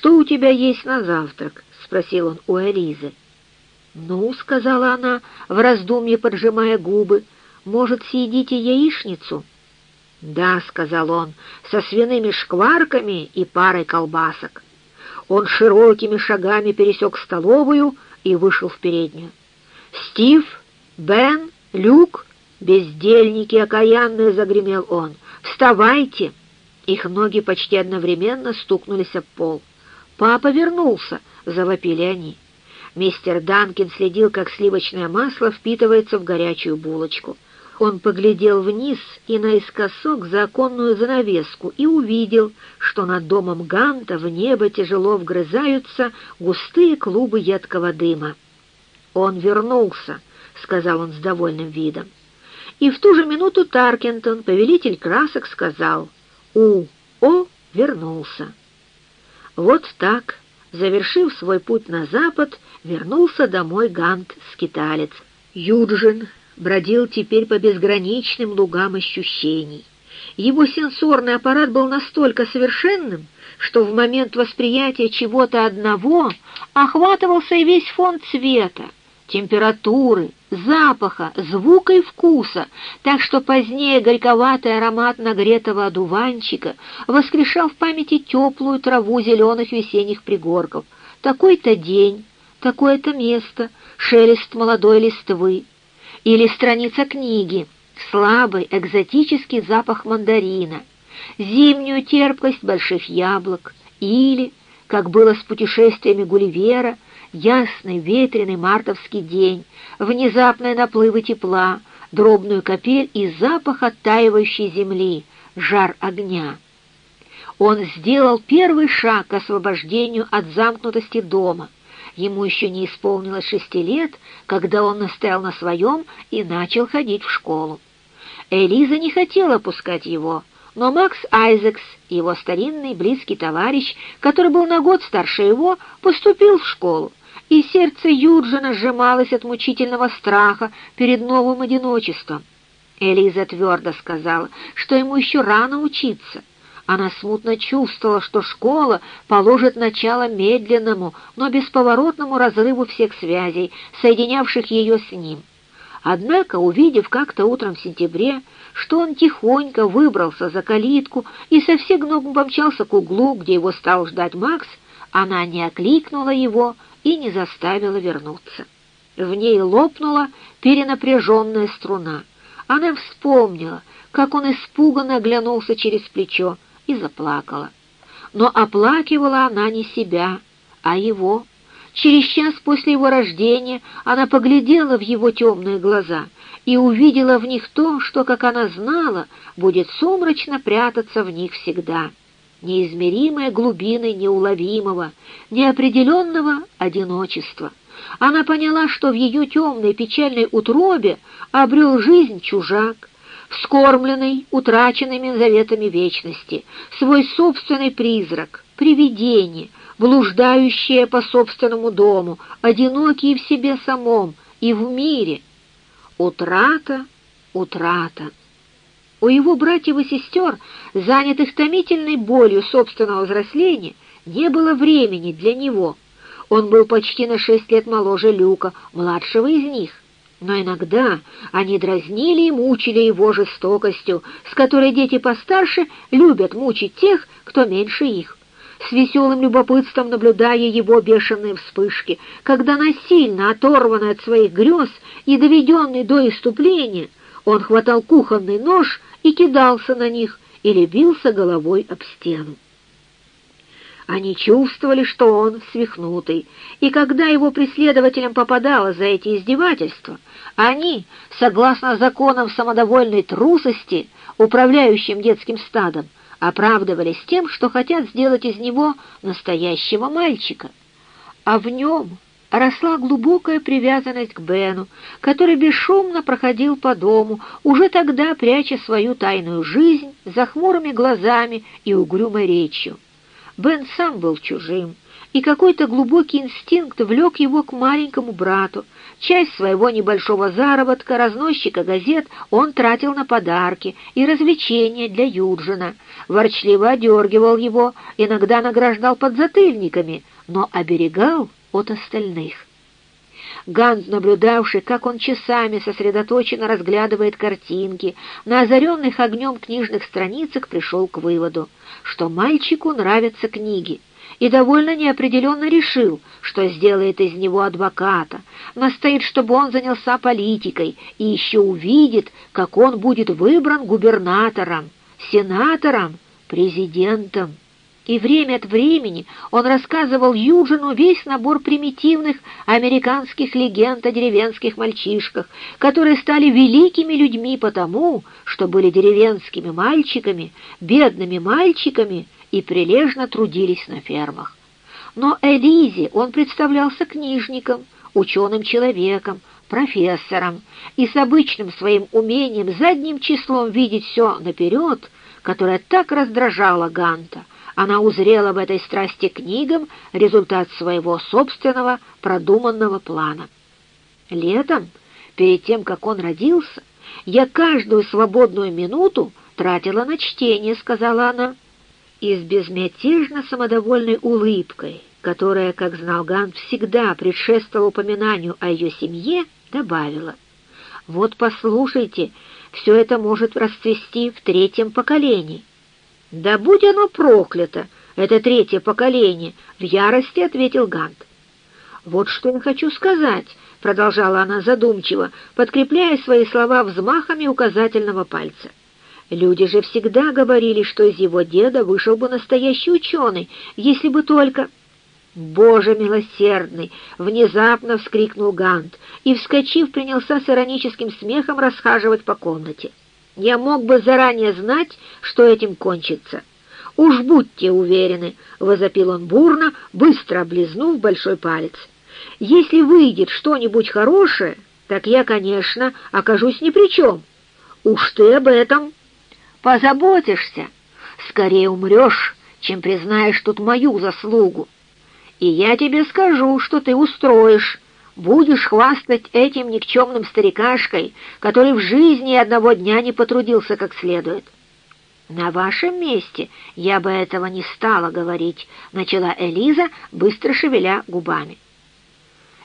«Что у тебя есть на завтрак?» — спросил он у Элизы. «Ну», — сказала она, в раздумье поджимая губы, — «может, съедите яичницу?» «Да», — сказал он, — «со свиными шкварками и парой колбасок». Он широкими шагами пересек столовую и вышел в переднюю. «Стив, Бен, Люк, бездельники окаянные!» — загремел он. «Вставайте!» Их ноги почти одновременно стукнулись об пол. «Папа вернулся!» — завопили они. Мистер Данкин следил, как сливочное масло впитывается в горячую булочку. Он поглядел вниз и наискосок за оконную занавеску и увидел, что над домом Ганта в небо тяжело вгрызаются густые клубы едкого дыма. «Он вернулся», — сказал он с довольным видом. И в ту же минуту Таркентон, повелитель красок, сказал «У-О вернулся». Вот так, завершив свой путь на запад, вернулся домой Гант-скиталец. Юджин бродил теперь по безграничным лугам ощущений. Его сенсорный аппарат был настолько совершенным, что в момент восприятия чего-то одного охватывался и весь фон цвета, температуры, запаха, звука и вкуса, так что позднее горьковатый аромат нагретого одуванчика воскрешал в памяти теплую траву зеленых весенних пригорков. Такой-то день, такое-то место, шелест молодой листвы. Или страница книги, слабый экзотический запах мандарина, зимнюю терпкость больших яблок. Или, как было с путешествиями Гулливера, ясный ветреный мартовский день, внезапные наплывы тепла, дробную капель и запах оттаивающей земли, жар огня. Он сделал первый шаг к освобождению от замкнутости дома. Ему еще не исполнилось шести лет, когда он настоял на своем и начал ходить в школу. Элиза не хотела пускать его, но Макс Айзекс, его старинный близкий товарищ, который был на год старше его, поступил в школу и сердце Юджина сжималось от мучительного страха перед новым одиночеством. Элиза твердо сказала, что ему еще рано учиться. Она смутно чувствовала, что школа положит начало медленному, но бесповоротному разрыву всех связей, соединявших ее с ним. Однако, увидев как-то утром в сентябре, что он тихонько выбрался за калитку и со всех ног помчался к углу, где его стал ждать Макс, она не окликнула его, и не заставила вернуться. В ней лопнула перенапряженная струна. Она вспомнила, как он испуганно оглянулся через плечо и заплакала. Но оплакивала она не себя, а его. Через час после его рождения она поглядела в его темные глаза и увидела в них то, что, как она знала, будет сумрачно прятаться в них всегда неизмеримые глубины неуловимого, неопределенного одиночества. Она поняла, что в ее темной печальной утробе обрел жизнь чужак, вскормленный утраченными заветами вечности, свой собственный призрак, привидение, блуждающее по собственному дому, одинокий в себе самом и в мире. Утрата, утрата. У его братьев и сестер, занятых томительной болью собственного взросления, не было времени для него. Он был почти на шесть лет моложе Люка, младшего из них. Но иногда они дразнили и мучили его жестокостью, с которой дети постарше любят мучить тех, кто меньше их. С веселым любопытством наблюдая его бешеные вспышки, когда насильно оторванный от своих грез и доведенный до иступления, он хватал кухонный нож и кидался на них или бился головой об стену. Они чувствовали, что он свихнутый, и когда его преследователям попадало за эти издевательства, они, согласно законам самодовольной трусости, управляющим детским стадом, оправдывались тем, что хотят сделать из него настоящего мальчика. А в нем росла глубокая привязанность к Бену, который бесшумно проходил по дому, уже тогда пряча свою тайную жизнь за хмурыми глазами и угрюмой речью. Бен сам был чужим, и какой-то глубокий инстинкт влек его к маленькому брату. Часть своего небольшого заработка разносчика газет он тратил на подарки и развлечения для Юджина, ворчливо одергивал его, иногда награждал подзатыльниками, но оберегал от остальных. Гант, наблюдавший, как он часами сосредоточенно разглядывает картинки, на озаренных огнем книжных страницах пришел к выводу, что мальчику нравятся книги, и довольно неопределенно решил, что сделает из него адвоката, настоит, чтобы он занялся политикой и еще увидит, как он будет выбран губернатором, сенатором, президентом и время от времени он рассказывал Юджину весь набор примитивных американских легенд о деревенских мальчишках, которые стали великими людьми потому, что были деревенскими мальчиками, бедными мальчиками и прилежно трудились на фермах. Но Элизе он представлялся книжником, ученым человеком, профессором, и с обычным своим умением задним числом видеть все наперед, которое так раздражало Ганта, она узрела в этой страсти книгам результат своего собственного продуманного плана. Летом, перед тем, как он родился, я каждую свободную минуту тратила на чтение, сказала она, и с безмятежно самодовольной улыбкой, которая, как знал Гант, всегда предшествовала упоминанию о ее семье, добавила, «Вот послушайте, все это может расцвести в третьем поколении». «Да будь оно проклято! Это третье поколение!» — в ярости ответил Гант. «Вот что я хочу сказать», — продолжала она задумчиво, подкрепляя свои слова взмахами указательного пальца. «Люди же всегда говорили, что из его деда вышел бы настоящий ученый, если бы только...» «Боже милосердный!» — внезапно вскрикнул Гант и, вскочив, принялся с ироническим смехом расхаживать по комнате. Я мог бы заранее знать, что этим кончится. «Уж будьте уверены», — возопил он бурно, быстро облизнув большой палец. «Если выйдет что-нибудь хорошее, так я, конечно, окажусь ни при чем. Уж ты об этом позаботишься. Скорее умрешь, чем признаешь тут мою заслугу. И я тебе скажу, что ты устроишь будешь хвастать этим никчемным старикашкой, который в жизни одного дня не потрудился как следует. «На вашем месте я бы этого не стала говорить», — начала Элиза, быстро шевеля губами.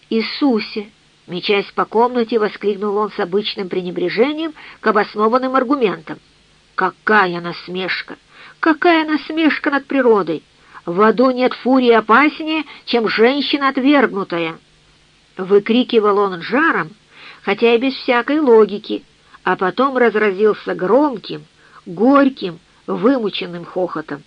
«Иисусе!» — мечась по комнате, воскликнул он с обычным пренебрежением к обоснованным аргументам. «Какая насмешка! Какая насмешка над природой! В аду нет фурии опаснее, чем женщина отвергнутая!» Выкрикивал он жаром, хотя и без всякой логики, а потом разразился громким, горьким, вымученным хохотом.